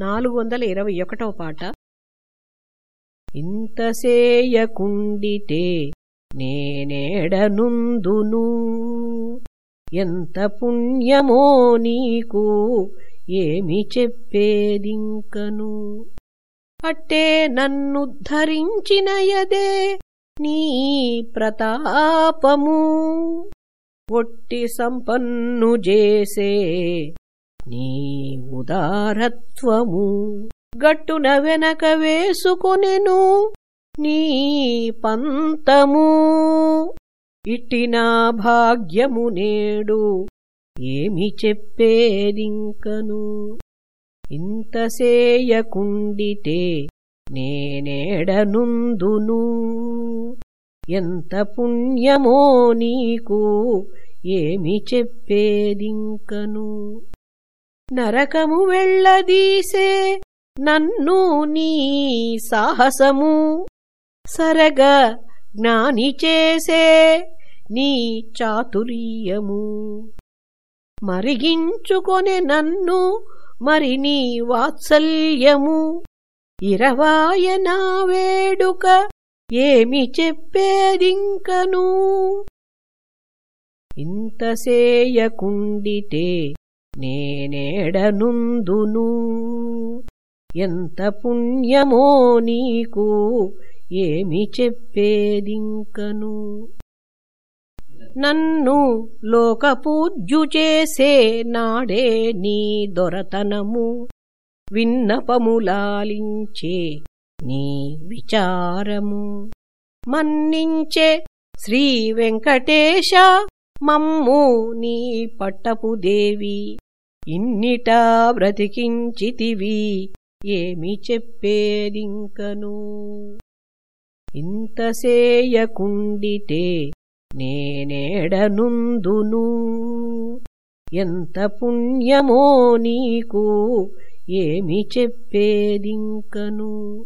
నాలుగు వందల ఇరవై ఒకటవ పాట. ఇంతసేయకుండితే నేనేడనుందును. ఎంత పుణ్యమో నీకు ఏమి చెప్పేదింకను. అట్టే నన్నుద్ధరించినయదే నీ ప్రతాపము. ఒట్టి సంపన్ను చేసే నీ ఉదారత్వము గట్టున వెనక వేసుకొనెను నీ పంతము. ఇట్టినా భాగ్యము నేడు ఏమి చెప్పేదింకను? ఇంతసేయకుండితే నేనేడనుందును? ఎంత పుణ్యమో నీకు ఏమి చెప్పేదింకను? నరకము వెళ్ళదీసే నన్ను నీ సాహసము. సరగ జ్ఞాని చేసే నీ చాతుర్యము. మరిగించుకొనే నన్ను మరి నీ వాత్సల్యము. ఇరవాయనా వేడుక ఏమి చెప్పేదింకను? ఇంతసేయకుండితే నేనేడనుందును. ఎంత పుణ్యమో నీకు ఏమి చెప్పేదింకను. నన్ను లోకపూజ్యు చేసే నాడే నీ దొరతనము. విన్నపములాలించే నీ విచారము. మన్నించే శ్రీ వెంకటేశ మమ్ము నీ పట్టపు దేవి. ఇన్నిటా బ్రతికించితివి ఏమి చెప్పేదింకను? ఇంతసేయకుండితే నేనేడనుందును. ఎంత పుణ్యమో నీకు ఏమి చెప్పేదింకను?